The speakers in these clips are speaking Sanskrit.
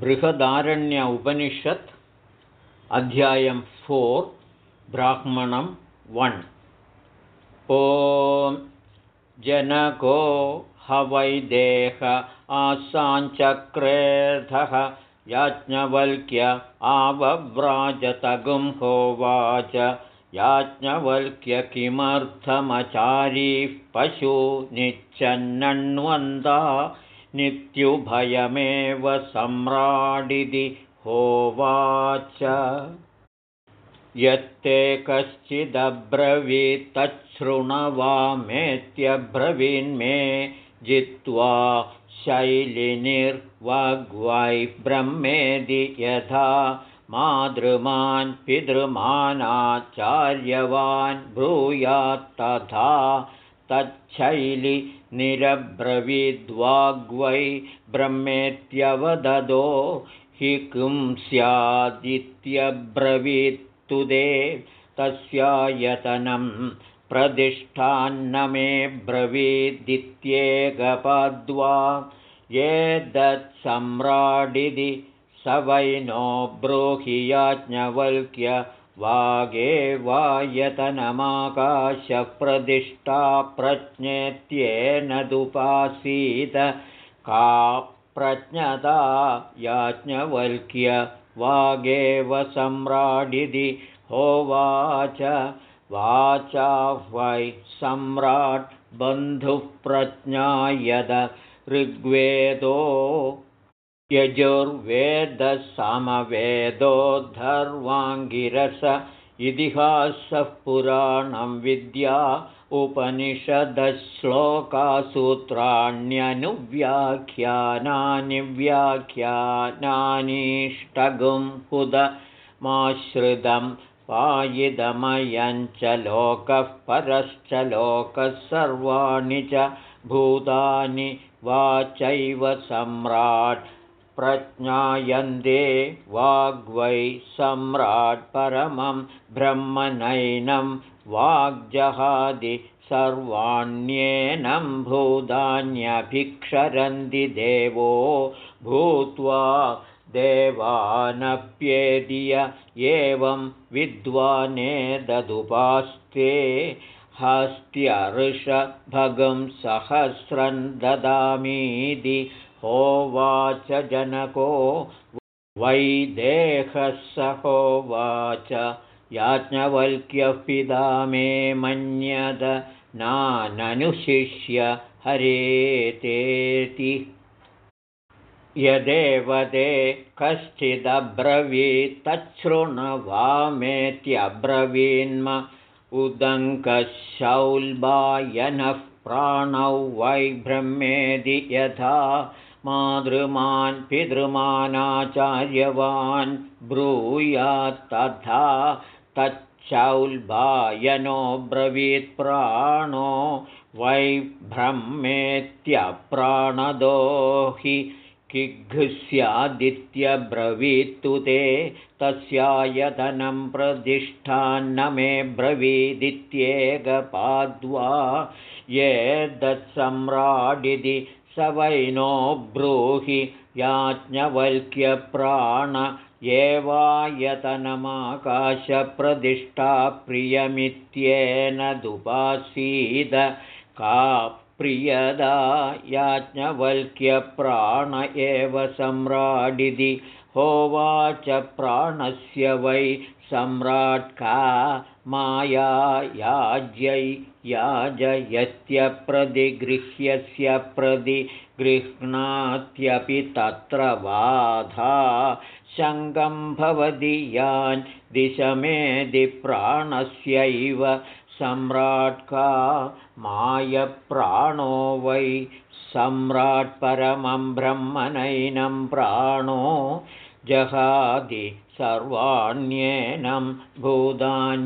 बृहदारण्य उपनिषत् अध्यायं फोर् ब्राह्मणं वन्। ॐ जनको हवैदेह आसाञ्चक्रेधः याज्ञवल्क्य आवव्राजतगुं होवाच। याज्ञवल्क्य किमर्थमचारीः पशु निच्छन्नण्वन्दा नित्युभयमेव सम्राडिति होवाच। यत्ते कश्चिदब्रवीत्तच्छृणवामेत्यब्रवीन्मे जित्वा शैलिनिर्वग्वैः ब्रह्मेदि यथा मातृमान् पितृमानाचार्यवान् ब्रूयात्तथा तच्छैलि निरब्रवीद्वाग्वै ब्रह्मेत्यवददो हि किं स्यादित्यब्रवीत्तुदे तस्यायतनं प्रतिष्ठान्न मे ब्रवीदित्येकपद्वा ये दत्सम्राडिति स वै नो ब्रूहि याज्ञवल्क्य वागे वायतनमाकाशप्रदिष्टा प्रज्ञेत्येन दुपासीत का प्रज्ञता याज्ञवल्क्य वागेव सम्राडिति होवाच वाचा वै सम्राट् बन्धुः प्रज्ञायद ऋग्वेदो यजुर्वेदसमवेदोद्धर्वाङ्गिरस इतिहासः पुराणं विद्या उपनिषदश्लोकासूत्राण्यनुव्याख्यानानि व्याख्यानानीष्टगुं पुदमाश्रितं पायिदमयञ्च लोकः परश्च लोकः सर्वाणि च भूतानि वाचैव सम्राट् प्रज्ञायन्ते वाग्वै सम्राट् परमं ब्रह्मनैनं वाग्जहादि सर्वाण्येनं भूतान्यभिक्षरन्ति देवो भूत्वा देवानप्येदिय एवं विद्वाने ददुपास्ते हस्त्यर्षभगं सहस्रं ददामीति होवाच जनको वैदेहः स होवाच याज्ञवल्क्यः पिता मे मन्यद नाननुशिष्य हरेतेति यदेव ते कश्चिदब्रवीत्तच्छृणवामेत्यब्रवीन्म उदङ्कशौल्बायनः प्राणौ वै ब्रह्मेदि यथा मातृमान् पितृमानाचार्यवान् ब्रूयात्तथा तच्छौल्बायनो ब्रवीत्प्राणो वै ब्रह्मेत्यप्राणदो हि किघ्स्यादित्यब्रवीत्तु ते तस्यायतनं प्रतिष्ठान्न मे ब्रवीदित्येकपाद्वा ये दत्सम्राडिति स वै नो ब्रूहि याज्ञवल्क्यप्राण एवायतनमाकाशप्रतिष्ठा प्रियमित्येन का प्रियदा याज्ञवल्क्यप्राण एव सम्राडिति। होवाच प्राणस्य वै सम्राट्का माया याज्यै याजयत्यप्रतिगृह्यस्य प्रतिगृह्णात्यपि तत्र बाधा शङ्गं भवति यान् दिशमेधिप्राणस्यैव सम्राट्का मायप्राणो वै सम्राट्परमं ब्रह्मनैनं प्राणो जहादि सर्वाण्येनं भूतान्यभिक्षरन्ति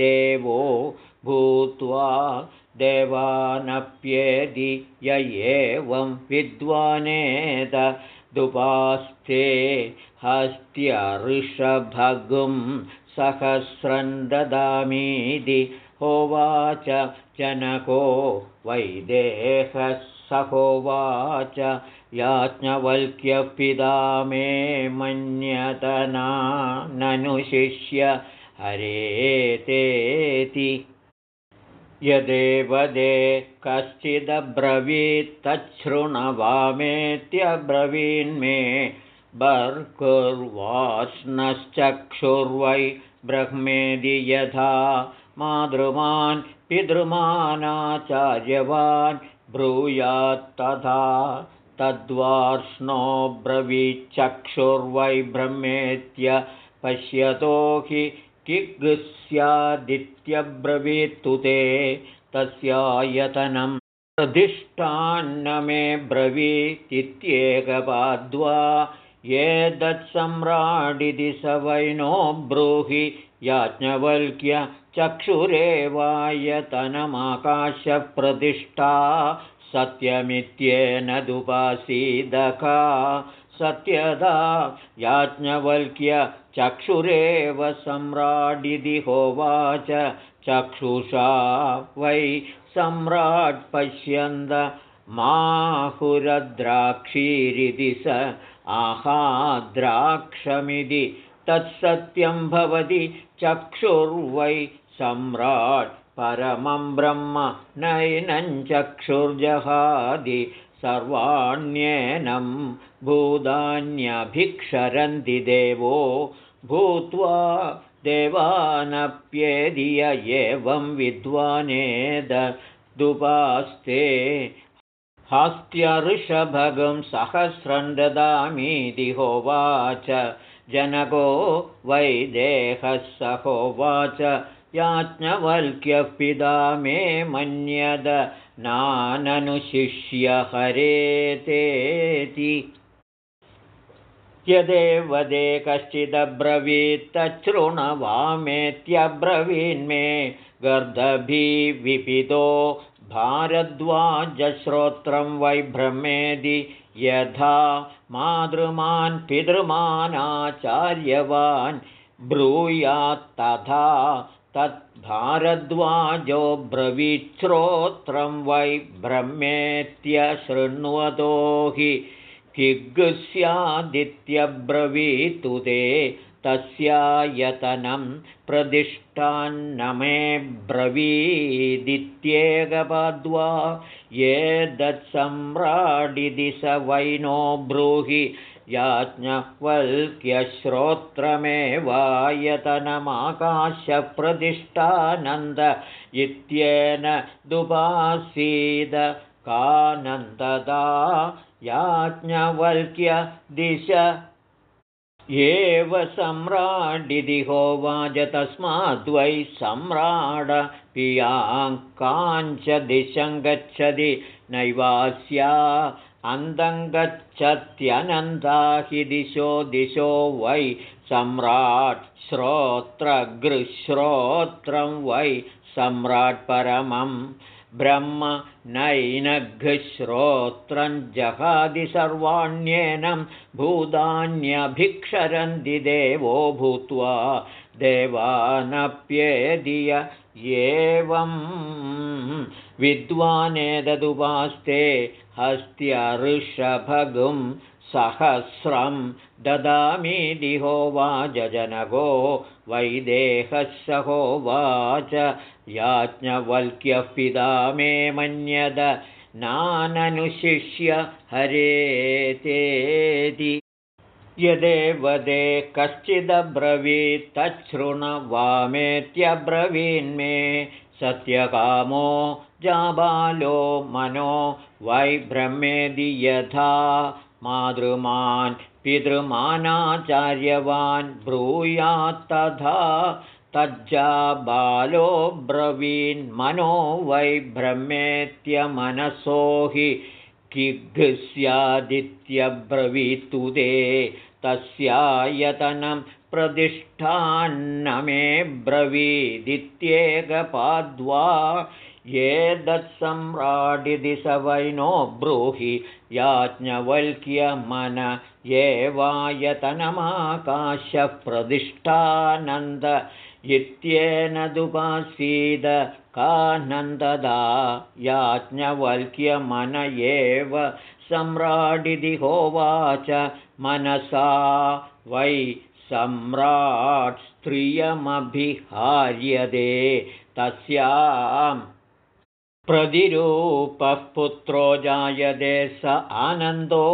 देवो भूत्वा देवानप्येदि य एवं विद्वानेद दुपास्ते हस्त्यऋषभगुं सहस्रं ददामीति होवाच जनको वैदेहः स होवाच याज्ञवल्क्यपिता मे मन्यतना ननु शिष्य हरेतेति यदेव दे कश्चिदब्रवीत्तच्छृणवामेत्यब्रवीन्मे बर्कुर्वास्नश्चक्षुर्वै ब्रह्मेदि यथा मातृमान् पितृमानाचार्यवान् ब्रूयात्तथा तद्वार्ष्णो ब्रवीचक्षुर्वै ब्रह्मेत्य पश्यतो हि किग्स्यादित्यब्रवीत्तु ते तस्यायतनं प्रदिष्टान्न मे ब्रवीतित्येकपाद्वा ये दत्सम्राडिति स वैनो ब्रूहि याज्ञवल्क्य चक्षुरेवायतनमाकाशप्रतिष्ठा सत्यमित्येन दुपासीदका सत्यदा याज्ञवल्क्य चक्षुरेव सम्राडिति होवाच चक्षुषा वै सम्राट् पश्यन्द माहुरद्राक्षीरिति स आहाद्राक्षमिति तत्सत्यं भवति चक्षुर्वै सम्राट् परमं ब्रह्म नैनं चक्षुर्जहादि सर्वाण्येनं भूतान्यभिक्षरन्ति देवो भूत्वा देवानप्येदिय एवं विद्वानेदुपास्ते हस्त्यऋषभगं सहस्रं ददामीति होवाच। जनको वैदेहः स होवाच याज्ञवल्क्यपिता मे मन्यद नाननुशिष्य हरेतेति यदेव दे कश्चिदब्रवीत्तच्छृणवामेत्यब्रवीन्मे गर्दभीविपितो भारद्वाजश्रोत्रं वै ब्रह्मेदि यथा मातृमान् पितृमानाचार्यवान् ब्रूयात्तथा तद्भारद्वाजो ब्रवीच्छ्रोत्रं वै ब्रह्मेत्यशृण्वतो हि किग्स्यादित्यब्रवीतु ते तस्यायतनं प्रदिष्टान्न मे ब्रवीदित्येकपद्वा ये दत्सम्राडिति स वैनो ब्रूहि याज्ञवल्क्यश्रोत्रमेवायतनमाकाशप्रतिष्ठानन्द इत्येन दुपासीद कानन्ददा। याज्ञवल्क्यदिश एव सम्राडिति होवाच तस्माद्वै सम्राड पियाङ्काञ्च दिशं गच्छति नैवास्या अन्दङ्गच्छत्यनन्दा हि दिशो दिशो वै सम्राट् श्रोत्रगृश्रोत्रं वै सम्राट् परमं ब्रह्म नैनघ्श्रोत्रं जहादि सर्वाण्येनं भूतान्यभिक्षरन्ति देवो भूत्वा देवानप्येदिय एवं विद्वानेदुपास्ते हस्त्यऋषभगुं सहस्रं ददामीदिहोवाजनको वैदेहसहोवाच याज्ञवल्क्यः पिता मे मन्यद नाननुशिष्य हरेतेति यदेव दे कश्चिदब्रवीत्तच्छृणवामेत्यब्रवीन्मे सत्यकामो जाबालो मनो वै ब्रह्मेदि यथा मातृमान् पितृमानाचार्यवान् ब्रूयात्तथा तज्जाबालो ब्रवीन्मनो वै ब्रह्मेत्यमनसो हि किग्स्यादित्यब्रवीतु ते। तस्यायतनं प्रतिष्ठान्नमे ब्रवीदित्येकपाद्वा। ये दत्सम्राडिति स वैनो ब्रूहि याज्ञवल्क्यमन प्रतिष्ठानन्द इत्येनदुपासीद कानन्ददा याज्ञवल्क्यमन एव सम्राडिति होवाच मनसा वै सम्राट् स्त्रियमभिहार्यते तस्यां प्रतिरूपः पुत्रो जायते स आनन्दो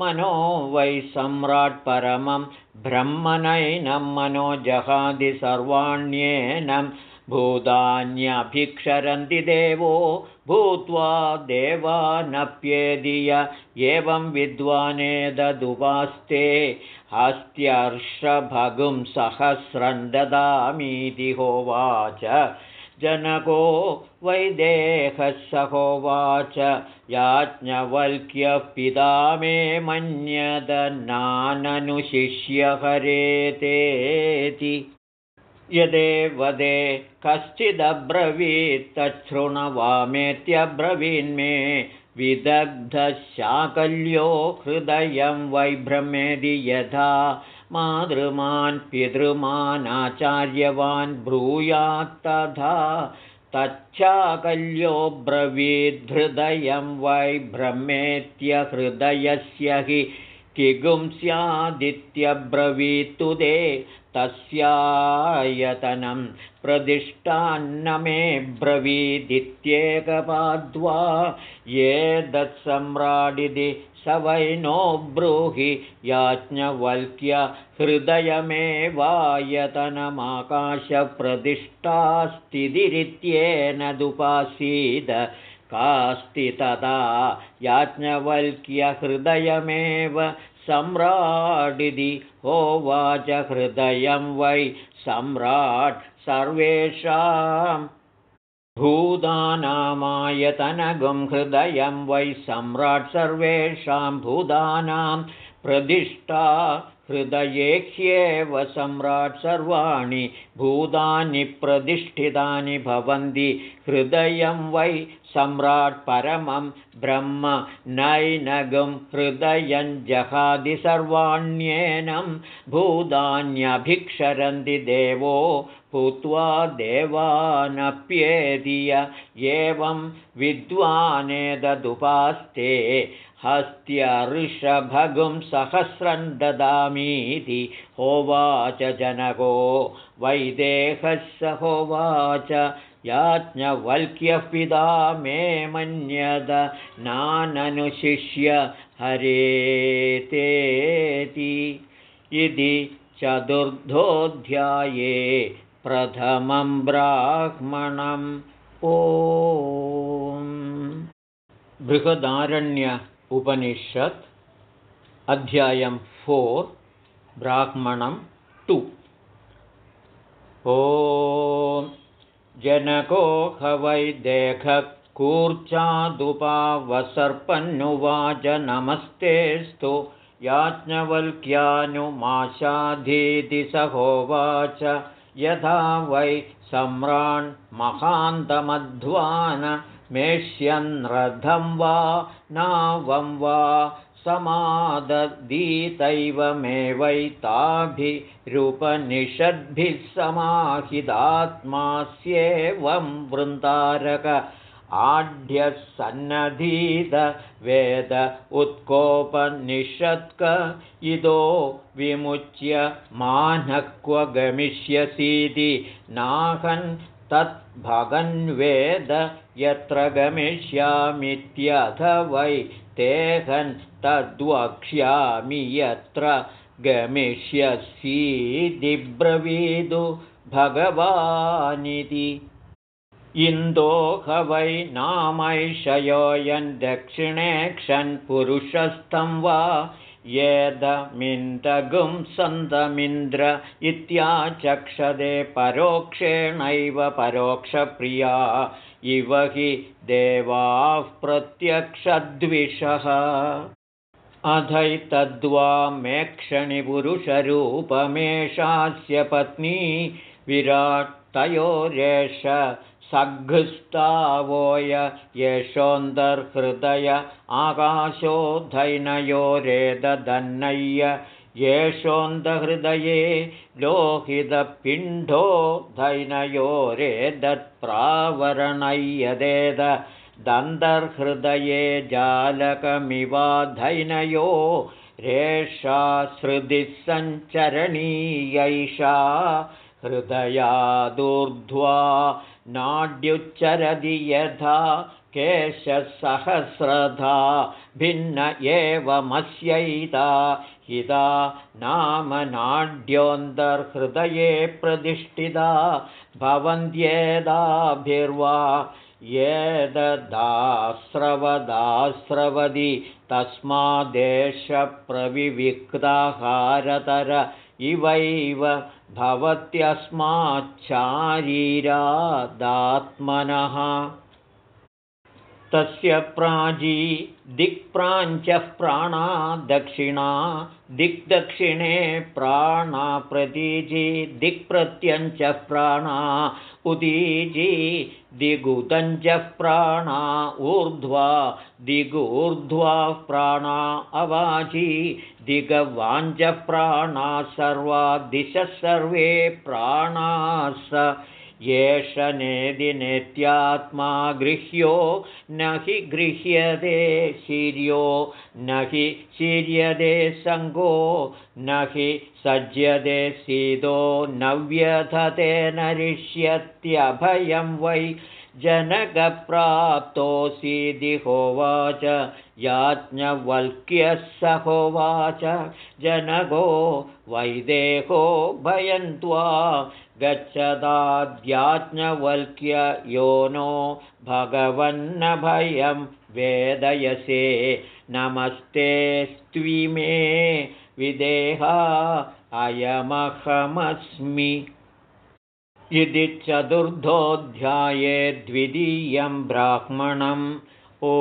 मनो वै सम्राट् परमं ब्रह्मनैनं मनो जहादि सर्वाण्येनं भूतान्यभिक्षरन्ति देवो भूत्वा देवानप्येदिय एवं विद्वानेददुपास्ते हस्त्यर्षभगुं सहस्रं ददामीति होवाच जनको वैदेहः सहोवाच याज्ञवल्क्यः पिता मे मन्यदनाननुशिष्यहरेतेति। यदेवदे कश्चिदब्रवीत्तच्छृणवामेत्यब्रवीन्मे विदग्धशाकल्यो हृदयं वैभ्रमेदि यथा मातृमान् पितृमानाचार्यवान् ब्रूयात्तथा तच्छाकल्यो ब्रवीद्धृदयं वैभ्रमेत्यहृदयस्य हि किगुं स्यादित्यब्रवीत्तु ते तस्यायतनं प्रदिष्टान्न मे ब्रवीदित्येकपाद्वा ये दत्सम्राडिति स वै नो ब्रूहि याज्ञवल्क्य हृदयमेवायतनमाकाशप्रदिष्टास्तिरित्येन दुपासीद कास्ति तदा याज्ञवल्क्यहृदयमेव सम्राडिति होवाच हृदयं वै सम्राट् सर्वेषां भूतानामायतनगुं हृदयं वै सम्राट् सर्वेषां भूतानां प्रतिष्ठा हृदयेह्येव सम्राट् सर्वाणि भूतानि प्रतिष्ठितानि भवन्ति हृदयं वै सम्राट् परमं ब्रह्म नैनगं हृदयं जहादि सर्वाण्येनं भूतान्यभिक्षरन्ति देवो भूत्वा देवानप्येदिय एवं विद्वानेददुपास्ते हस्त्यर्षभगुं सहस्रं ददामीति होवाच जनको वैदेहः स होवाच याज्ञवल्क्यः पिता मे मन्यद नाननुशिष्य हरेतेति इति चतुर्धोऽध्याये प्रथमं ब्राह्मणम् ओ बृहदारण्य उपनिषत् अध्यायं फोर् ब्राह्मणं टु। ओ जनको हवैदेहकूर्चादुपावसर्पन्नुवाच नमस्तेस्तु याज्ञवल्क्यानुमाशाधीति सहोवाच। यथा वै सम्राण् महान्तमध्वान मेष्यन्रथं वा नावं वा समादधीतैवमेवैताभिरुपनिषद्भिः समाहितात्मास्येवं वृन्दारक आढ्यसन्नधीत वेद उत्कोपनिषत्क इदो विमुच्य मानः क्व गमिष्यसीति नाहन् तद्भगन्वेद यत्र गमिष्यामित्यथ वै तेहन् तद्वक्ष्यामि यत्र गमिष्यसीदिब्रवीदु भगवानिति। इन्दोह वै नामैषयोऽयं दक्षिणे क्षन्पुरुषस्थं वा येदमिन्दगुं सन्तमिन्द्र इत्याचक्षदे परोक्षेणैव परोक्षप्रिया। इव हि देवाः प्रत्यक्षद्विषः। अधैतद्वा मेक्षणिपुरुषरूपमेषास्य पत्नी विराट् तयोरेष सघ्स्तावोय येषोऽन्तर्हृदय आकाशोधैनयोरेदधन्नय्य येषोऽन्तहृदये लोहितपिण्डो धैनयोरेदत्प्रावरणय्यदेद दन्तर्हृदये जालकमिवाधैनयो रेषाश्रुतिः सञ्चरणीयैषा हृदयादूर्ध्वा नाड्युच्चरदि यथा केशसहस्रधा भिन्न एवमस्यैता हिता नाम नाड्योऽन्तर्हृदये प्रतिष्ठिता भवन्त्येदाभिर्वा येददास्रवदास्रवदि तस्मादेशप्रविविक्ताहारतर इवैव भवत्यस्माच्छारीरादात्मनः तस्य प्राजी दिक्प्राञ्चः प्राणा दक्षिणा दिग्दक्षिणे प्राणा प्रतीजी दिक्प्रत्यञ्चः प्राणा उदीजी दिगुदञ्चः प्राणा ऊर्ध्वा दिगूर्ध्वा प्राणा अवाची दिगवाञ्चः प्राणा सर्वा दिशः सर्वे प्राणास एष नेदिनेत्यात्मा गृह्यो न हि गृह्यते शीर्यो न हि शीर्यते सङ्गो न हि सज्यते सीदो न व्यधते नरिष्यत्यभयं वै जनकप्राप्तोऽसीदि होवाच याज्ञवल्क्यः स होवाच जनको वैदेहो भयन्त्वा गच्छदाद्याज्ञवल्क्य यो नो भगवन्नभयं वेदयसे। नमस्ते स्त्विमे विदेहा अयमहमस्मि इति चतुर्थोऽध्याये द्वितीयं ब्राह्मणम्। ओ